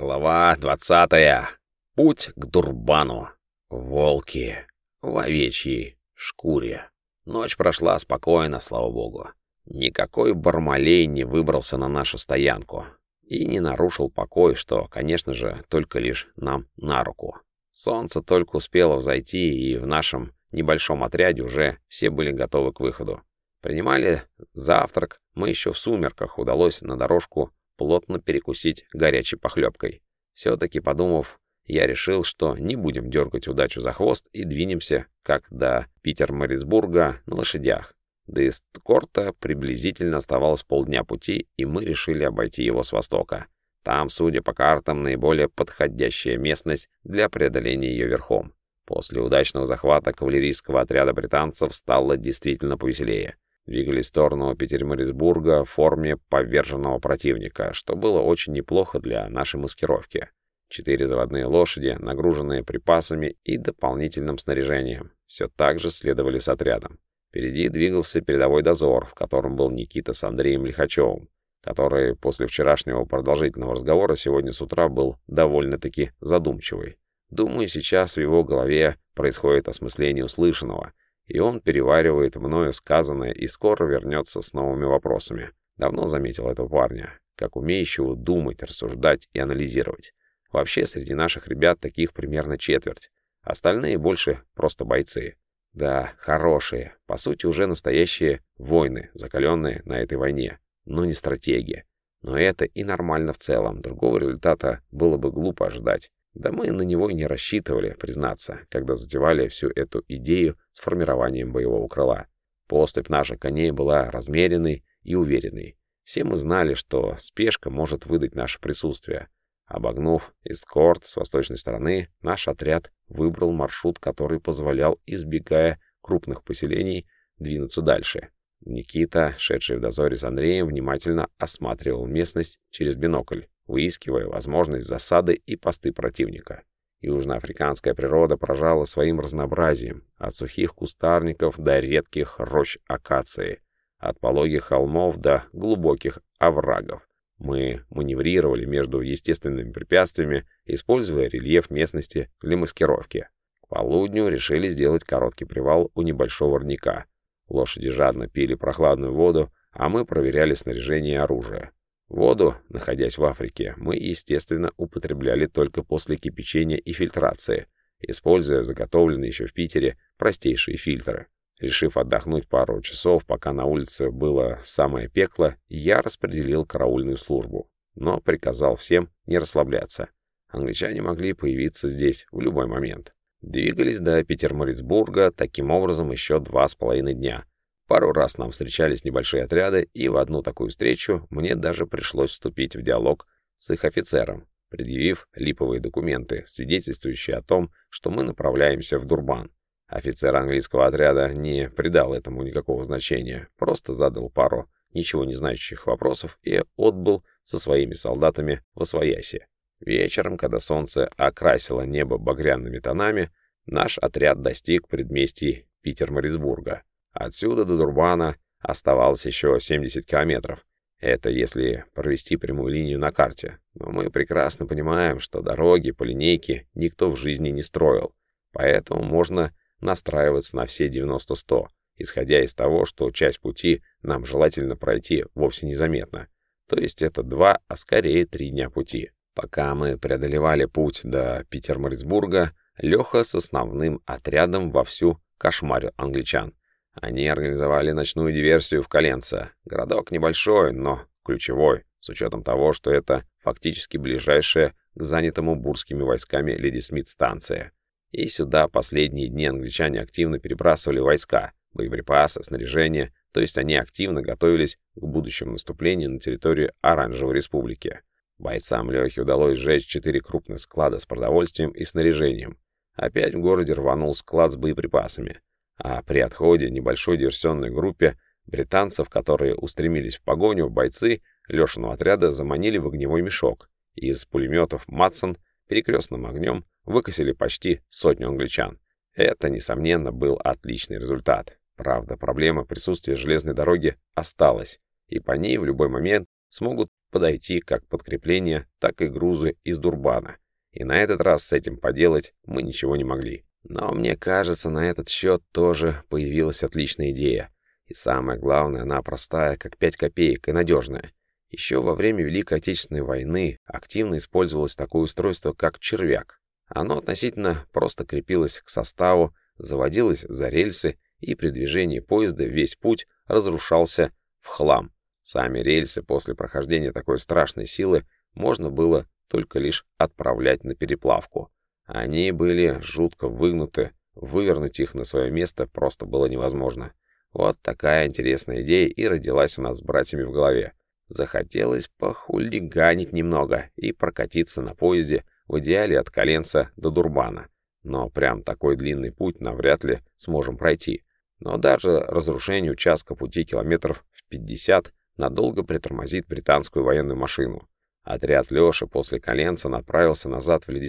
Глава двадцатая. Путь к Дурбану. Волки. В овечьей шкуре. Ночь прошла спокойно, слава богу. Никакой бармалей не выбрался на нашу стоянку и не нарушил покой, что, конечно же, только лишь нам на руку. Солнце только успело взойти, и в нашем небольшом отряде уже все были готовы к выходу. Принимали завтрак, мы еще в сумерках удалось на дорожку плотно перекусить горячей похлебкой. Все-таки подумав, я решил, что не будем дергать удачу за хвост и двинемся, как до Питер-Морисбурга, на лошадях. До Исткорта приблизительно оставалось полдня пути, и мы решили обойти его с востока. Там, судя по картам, наиболее подходящая местность для преодоления ее верхом. После удачного захвата кавалерийского отряда британцев стало действительно повеселее двигались в сторону Петермарисбурга в форме поверженного противника, что было очень неплохо для нашей маскировки. Четыре заводные лошади, нагруженные припасами и дополнительным снаряжением, все так же следовали с отрядом. Впереди двигался передовой дозор, в котором был Никита с Андреем Лихачевым, который после вчерашнего продолжительного разговора сегодня с утра был довольно-таки задумчивый. Думаю, сейчас в его голове происходит осмысление услышанного, и он переваривает мною сказанное и скоро вернется с новыми вопросами. Давно заметил этого парня, как умеющего думать, рассуждать и анализировать. Вообще, среди наших ребят таких примерно четверть. Остальные больше просто бойцы. Да, хорошие, по сути уже настоящие воины, закаленные на этой войне, но не стратеги. Но это и нормально в целом, другого результата было бы глупо ожидать. Да мы на него и не рассчитывали, признаться, когда затевали всю эту идею с формированием боевого крыла. Поступь наших коней была размеренной и уверенной. Все мы знали, что спешка может выдать наше присутствие. Обогнув Исткорт с восточной стороны, наш отряд выбрал маршрут, который позволял, избегая крупных поселений, двинуться дальше. Никита, шедший в дозоре с Андреем, внимательно осматривал местность через бинокль выискивая возможность засады и посты противника. Южноафриканская природа поражала своим разнообразием, от сухих кустарников до редких рощ акации, от пологих холмов до глубоких оврагов. Мы маневрировали между естественными препятствиями, используя рельеф местности для маскировки. К полудню решили сделать короткий привал у небольшого родника. Лошади жадно пили прохладную воду, а мы проверяли снаряжение и оружие. Воду, находясь в Африке, мы, естественно, употребляли только после кипячения и фильтрации, используя заготовленные еще в Питере простейшие фильтры. Решив отдохнуть пару часов, пока на улице было самое пекло, я распределил караульную службу, но приказал всем не расслабляться. Англичане могли появиться здесь в любой момент. Двигались до Петермарицбурга таким образом еще два с половиной дня, Пару раз нам встречались небольшие отряды, и в одну такую встречу мне даже пришлось вступить в диалог с их офицером, предъявив липовые документы, свидетельствующие о том, что мы направляемся в Дурбан. Офицер английского отряда не придал этому никакого значения, просто задал пару ничего не значащих вопросов и отбыл со своими солдатами в Освояси. Вечером, когда солнце окрасило небо багряными тонами, наш отряд достиг предместий Питер-Морисбурга. Отсюда до Дурбана оставалось еще 70 километров. Это если провести прямую линию на карте. Но мы прекрасно понимаем, что дороги по линейке никто в жизни не строил. Поэтому можно настраиваться на все 90-100, исходя из того, что часть пути нам желательно пройти вовсе незаметно. То есть это два, а скорее три дня пути. Пока мы преодолевали путь до Питермарицбурга, Леха с основным отрядом вовсю кошмарил англичан. Они организовали ночную диверсию в Коленце. Городок небольшой, но ключевой, с учетом того, что это фактически ближайшая к занятому бурскими войсками Леди Смит станция. И сюда последние дни англичане активно перебрасывали войска, боеприпасы, снаряжение, то есть они активно готовились к будущему наступлению на территорию Оранжевой Республики. Бойцам Лехи удалось сжечь четыре крупных склада с продовольствием и снаряжением. Опять в городе рванул склад с боеприпасами а при отходе небольшой диверсионной группе британцев, которые устремились в погоню, бойцы Лешиного отряда заманили в огневой мешок из пулеметов «Матсон» перекрестным огнем выкосили почти сотню англичан. Это, несомненно, был отличный результат. Правда, проблема присутствия железной дороги осталась, и по ней в любой момент смогут подойти как подкрепление, так и грузы из Дурбана. И на этот раз с этим поделать мы ничего не могли. Но мне кажется, на этот счет тоже появилась отличная идея. И самое главное, она простая, как 5 копеек, и надежная. Еще во время Великой Отечественной войны активно использовалось такое устройство, как червяк. Оно относительно просто крепилось к составу, заводилось за рельсы, и при движении поезда весь путь разрушался в хлам. Сами рельсы после прохождения такой страшной силы можно было только лишь отправлять на переплавку. Они были жутко выгнуты, вывернуть их на свое место просто было невозможно. Вот такая интересная идея и родилась у нас с братьями в голове. Захотелось похулиганить немного и прокатиться на поезде, в идеале от Коленца до Дурбана. Но прям такой длинный путь навряд ли сможем пройти. Но даже разрушение участка пути километров в 50 надолго притормозит британскую военную машину. Отряд Лёши после Коленца направился назад в Леди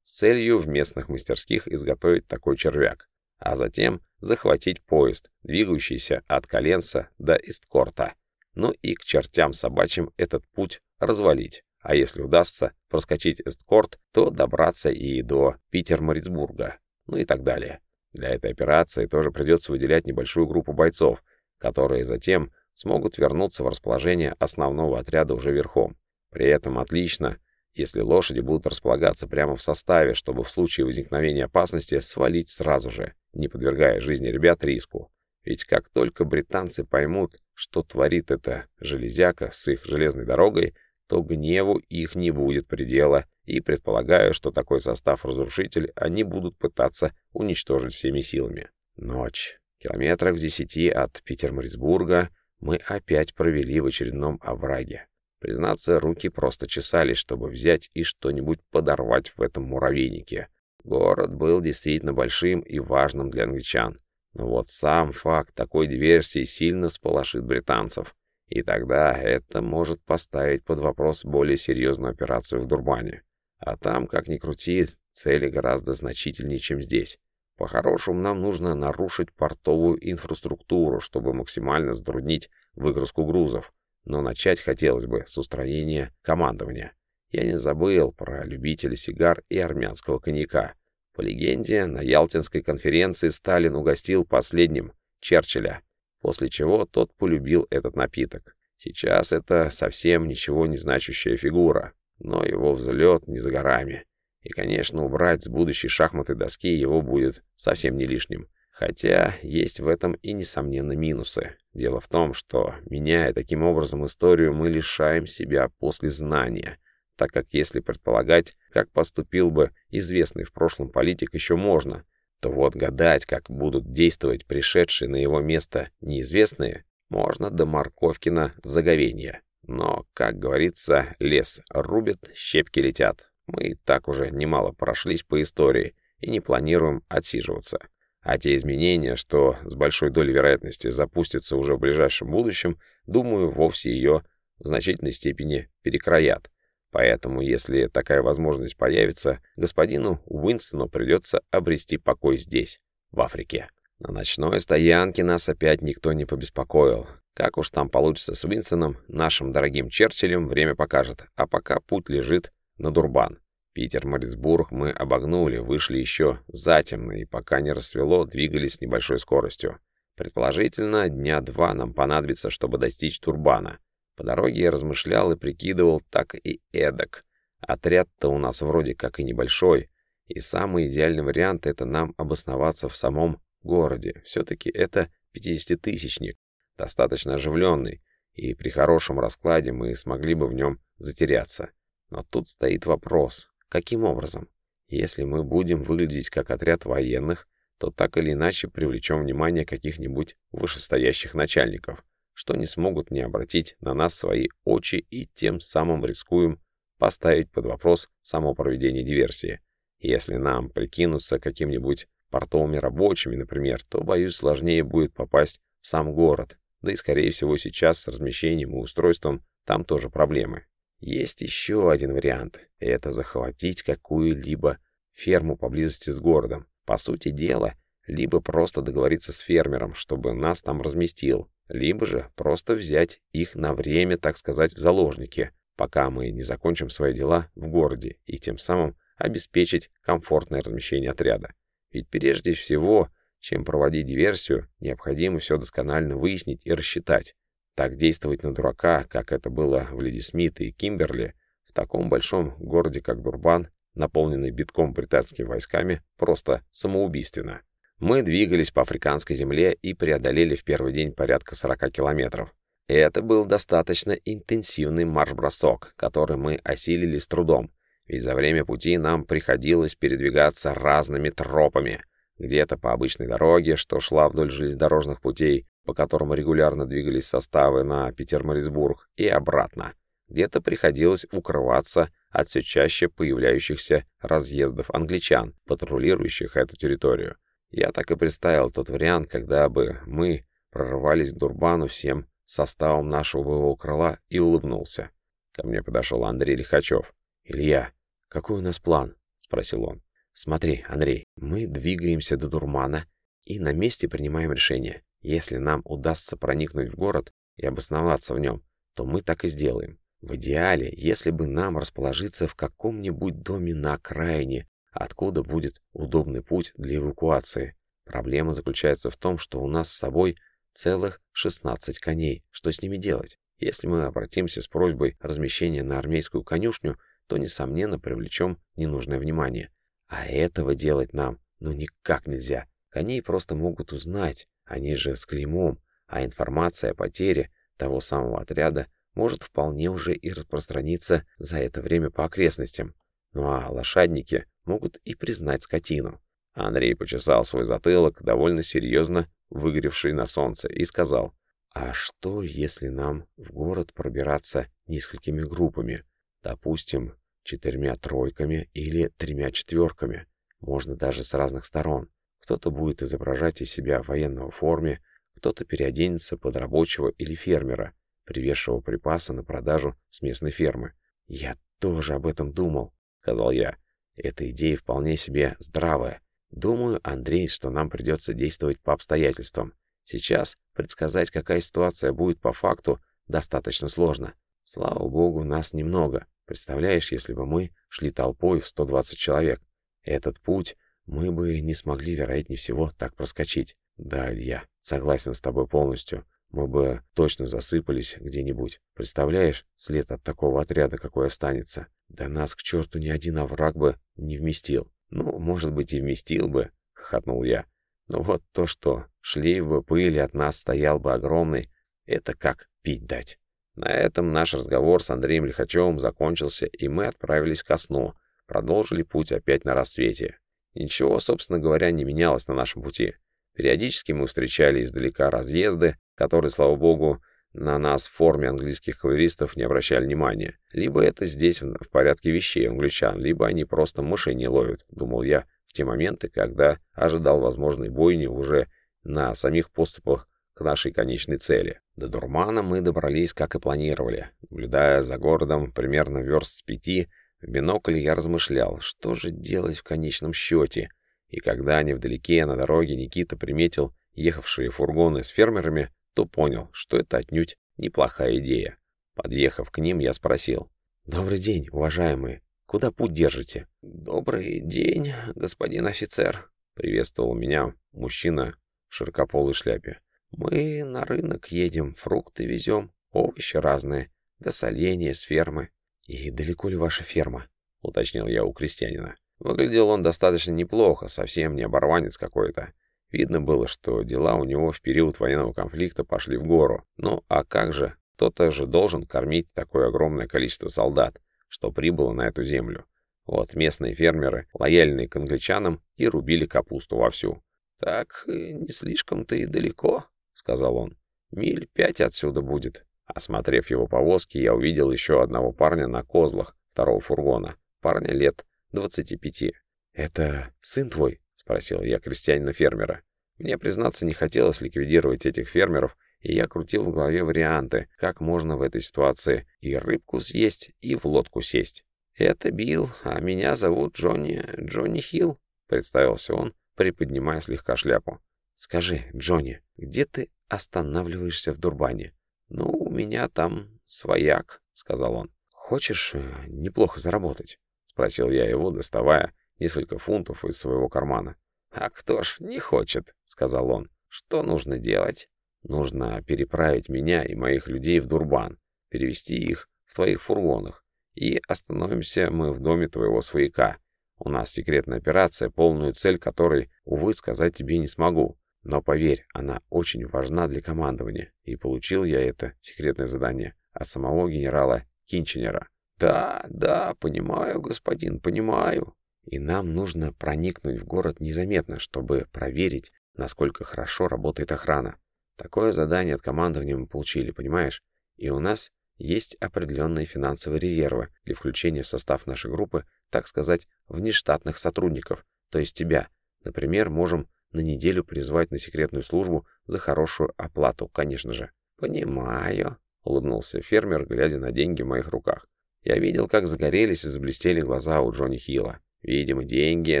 с целью в местных мастерских изготовить такой червяк, а затем захватить поезд, двигающийся от Коленца до Исткорта. Ну и к чертям собачьим этот путь развалить. А если удастся проскочить Эсткорт, то добраться и до Питер-Марицбурга, ну и так далее. Для этой операции тоже придется выделять небольшую группу бойцов, которые затем смогут вернуться в расположение основного отряда уже верхом. При этом отлично, если лошади будут располагаться прямо в составе, чтобы в случае возникновения опасности свалить сразу же, не подвергая жизни ребят риску. Ведь как только британцы поймут, что творит эта железяка с их железной дорогой, то гневу их не будет предела, и предполагаю, что такой состав-разрушитель они будут пытаться уничтожить всеми силами. Ночь. Километрах в десяти от Питермарицбурга мы опять провели в очередном овраге. Признаться, руки просто чесались, чтобы взять и что-нибудь подорвать в этом муравейнике. Город был действительно большим и важным для англичан. Но вот сам факт такой диверсии сильно сполошит британцев. И тогда это может поставить под вопрос более серьезную операцию в Дурбане. А там, как ни крути, цели гораздо значительнее, чем здесь. По-хорошему, нам нужно нарушить портовую инфраструктуру, чтобы максимально затруднить выгрузку грузов. Но начать хотелось бы с устранения командования. Я не забыл про любителей сигар и армянского коньяка. По легенде, на Ялтинской конференции Сталин угостил последним Черчилля, после чего тот полюбил этот напиток. Сейчас это совсем ничего не значащая фигура, но его взлет не за горами. И, конечно, убрать с будущей шахматной доски его будет совсем не лишним. Хотя есть в этом и, несомненно, минусы. Дело в том, что, меняя таким образом историю, мы лишаем себя после знания, так как если предполагать, как поступил бы известный в прошлом политик, еще можно, то вот гадать, как будут действовать пришедшие на его место неизвестные, можно до Марковкина заговенья. Но, как говорится, лес рубят, щепки летят. Мы и так уже немало прошлись по истории и не планируем отсиживаться. А те изменения, что с большой долей вероятности запустятся уже в ближайшем будущем, думаю, вовсе ее в значительной степени перекроят. Поэтому, если такая возможность появится, господину Уинстону придется обрести покой здесь, в Африке. На ночной стоянке нас опять никто не побеспокоил. Как уж там получится с Уинстоном, нашим дорогим Черчиллем, время покажет. А пока путь лежит на Дурбан. Питер-Морицбург мы обогнули, вышли еще затемно, и пока не рассвело, двигались с небольшой скоростью. Предположительно, дня два нам понадобится, чтобы достичь Турбана. По дороге я размышлял и прикидывал так и эдак. Отряд-то у нас вроде как и небольшой, и самый идеальный вариант — это нам обосноваться в самом городе. Все-таки это 50-тысячник, достаточно оживленный, и при хорошем раскладе мы смогли бы в нем затеряться. Но тут стоит вопрос, каким образом? Если мы будем выглядеть как отряд военных, то так или иначе привлечем внимание каких-нибудь вышестоящих начальников, что не смогут не обратить на нас свои очи и тем самым рискуем поставить под вопрос само проведение диверсии. Если нам прикинуться каким-нибудь портовыми рабочими, например, то, боюсь, сложнее будет попасть в сам город, да и, скорее всего, сейчас с размещением и устройством там тоже проблемы. Есть еще один вариант — это захватить какую-либо ферму поблизости с городом. По сути дела, либо просто договориться с фермером, чтобы нас там разместил, либо же просто взять их на время, так сказать, в заложники, пока мы не закончим свои дела в городе и тем самым обеспечить комфортное размещение отряда. Ведь прежде всего, чем проводить диверсию, необходимо все досконально выяснить и рассчитать. Так действовать на дурака, как это было в Леди Смит и Кимберли, в таком большом городе, как Дурбан, наполненный битком британскими войсками, просто самоубийственно. Мы двигались по африканской земле и преодолели в первый день порядка 40 километров. Это был достаточно интенсивный марш-бросок, который мы осилили с трудом, ведь за время пути нам приходилось передвигаться разными тропами, где-то по обычной дороге, что шла вдоль железнодорожных путей, по которым регулярно двигались составы на Питер-Морисбург, и обратно. Где-то приходилось укрываться от все чаще появляющихся разъездов англичан, патрулирующих эту территорию. Я так и представил тот вариант, когда бы мы прорвались к Дурбану всем составом нашего боевого крыла и улыбнулся. Ко мне подошел Андрей Лихачев. «Илья, какой у нас план?» — спросил он. «Смотри, Андрей, мы двигаемся до Дурмана и на месте принимаем решение. Если нам удастся проникнуть в город и обосноваться в нем, то мы так и сделаем. В идеале, если бы нам расположиться в каком-нибудь доме на окраине, откуда будет удобный путь для эвакуации. Проблема заключается в том, что у нас с собой целых 16 коней. Что с ними делать? Если мы обратимся с просьбой размещения на армейскую конюшню, то, несомненно, привлечем ненужное внимание. А этого делать нам ну никак нельзя. Коней просто могут узнать, они же с клеймом, а информация о потере того самого отряда может вполне уже и распространиться за это время по окрестностям. Ну а лошадники могут и признать скотину. Андрей почесал свой затылок, довольно серьезно выгоревший на солнце, и сказал, «А что, если нам в город пробираться несколькими группами? Допустим, четырьмя тройками или тремя четверками. Можно даже с разных сторон. Кто-то будет изображать из себя в военной форме, кто-то переоденется под рабочего или фермера, привезшего припасы на продажу с местной фермы. «Я тоже об этом думал», — сказал я. Эта идея вполне себе здравая. Думаю, Андрей, что нам придется действовать по обстоятельствам. Сейчас предсказать, какая ситуация будет по факту, достаточно сложно. Слава богу, нас немного. Представляешь, если бы мы шли толпой в 120 человек. Этот путь мы бы не смогли, вероятнее всего, так проскочить. Да, Илья, согласен с тобой полностью. Мы бы точно засыпались где-нибудь. Представляешь, след от такого отряда какой останется? Да нас к черту ни один овраг бы не вместил. Ну, может быть, и вместил бы, хохотнул я. Но вот то, что шлейф бы пыли от нас стоял бы огромный, это как пить дать. На этом наш разговор с Андреем Лихачевым закончился, и мы отправились ко сну, продолжили путь опять на рассвете. Ничего, собственно говоря, не менялось на нашем пути. Периодически мы встречали издалека разъезды, которые, слава богу, на нас в форме английских кавалеристов не обращали внимания. Либо это здесь в порядке вещей англичан, либо они просто мышей не ловят, думал я в те моменты, когда ожидал возможной бойни уже на самих поступах к нашей конечной цели. До Дурмана мы добрались, как и планировали. Наблюдая за городом примерно верст с пяти, в бинокль я размышлял, что же делать в конечном счете. И когда невдалеке на дороге Никита приметил ехавшие фургоны с фермерами, то понял, что это отнюдь неплохая идея. Подъехав к ним, я спросил. «Добрый день, уважаемые. Куда путь держите?» «Добрый день, господин офицер», — приветствовал меня мужчина в широкополой шляпе. «Мы на рынок едем, фрукты везем, овощи разные, до соления с фермы». «И далеко ли ваша ферма?» — уточнил я у крестьянина. Выглядел он достаточно неплохо, совсем не оборванец какой-то. Видно было, что дела у него в период военного конфликта пошли в гору. Ну, а как же? Кто-то же должен кормить такое огромное количество солдат, что прибыло на эту землю. Вот местные фермеры, лояльные к англичанам, и рубили капусту вовсю. «Так э, не слишком-то и далеко», — сказал он. «Миль пять отсюда будет». Осмотрев его повозки, я увидел еще одного парня на козлах второго фургона. Парня лет двадцати пяти. «Это сын твой?» спросил я крестьянина-фермера. Мне, признаться, не хотелось ликвидировать этих фермеров, и я крутил в голове варианты, как можно в этой ситуации и рыбку съесть, и в лодку сесть. «Это Билл, а меня зовут Джонни... Джонни Хилл», — представился он, приподнимая слегка шляпу. «Скажи, Джонни, где ты останавливаешься в Дурбане?» «Ну, у меня там свояк», — сказал он. «Хочешь э, неплохо заработать?» — спросил я его, доставая несколько фунтов из своего кармана. «А кто ж не хочет?» — сказал он. «Что нужно делать?» «Нужно переправить меня и моих людей в Дурбан, перевести их в твоих фургонах, и остановимся мы в доме твоего свояка. У нас секретная операция, полную цель которой, увы, сказать тебе не смогу. Но поверь, она очень важна для командования, и получил я это секретное задание от самого генерала Кинченера. «Да, да, понимаю, господин, понимаю», и нам нужно проникнуть в город незаметно, чтобы проверить, насколько хорошо работает охрана. Такое задание от командования мы получили, понимаешь? И у нас есть определенные финансовые резервы для включения в состав нашей группы, так сказать, внештатных сотрудников, то есть тебя. Например, можем на неделю призвать на секретную службу за хорошую оплату, конечно же. «Понимаю», — улыбнулся фермер, глядя на деньги в моих руках. Я видел, как загорелись и заблестели глаза у Джонни Хилла. Видимо, деньги,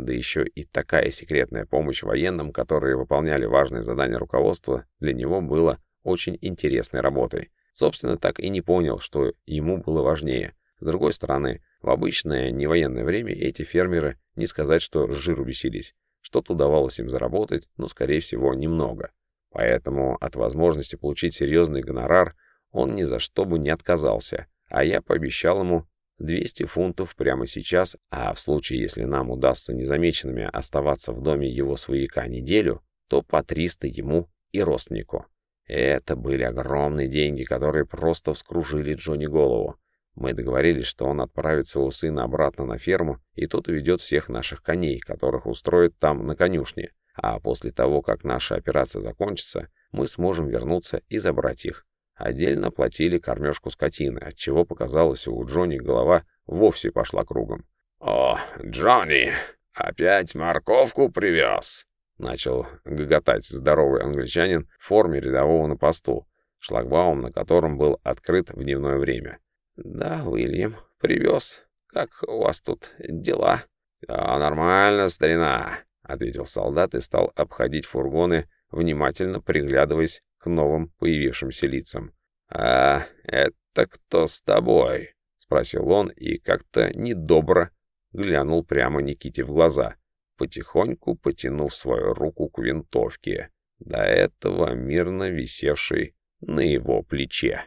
да еще и такая секретная помощь военным, которые выполняли важные задания руководства, для него было очень интересной работой. Собственно, так и не понял, что ему было важнее. С другой стороны, в обычное невоенное время эти фермеры не сказать, что с жиру веселись. Что-то удавалось им заработать, но, скорее всего, немного. Поэтому от возможности получить серьезный гонорар он ни за что бы не отказался, а я пообещал ему 200 фунтов прямо сейчас, а в случае, если нам удастся незамеченными оставаться в доме его свояка неделю, то по 300 ему и родственнику. Это были огромные деньги, которые просто вскружили Джонни голову. Мы договорились, что он отправит своего сына обратно на ферму, и тот уведет всех наших коней, которых устроит там на конюшне. А после того, как наша операция закончится, мы сможем вернуться и забрать их. Отдельно платили кормежку скотины, отчего показалось у Джонни голова вовсе пошла кругом. «О, Джонни, опять морковку привез!» Начал гоготать здоровый англичанин в форме рядового на посту, шлагбаум на котором был открыт в дневное время. «Да, Уильям, привез. Как у вас тут дела?» «Все нормально, старина», — ответил солдат и стал обходить фургоны, внимательно приглядываясь к новым появившимся лицам. «А это кто с тобой?» — спросил он и как-то недобро глянул прямо Никите в глаза, потихоньку потянув свою руку к винтовке, до этого мирно висевшей на его плече.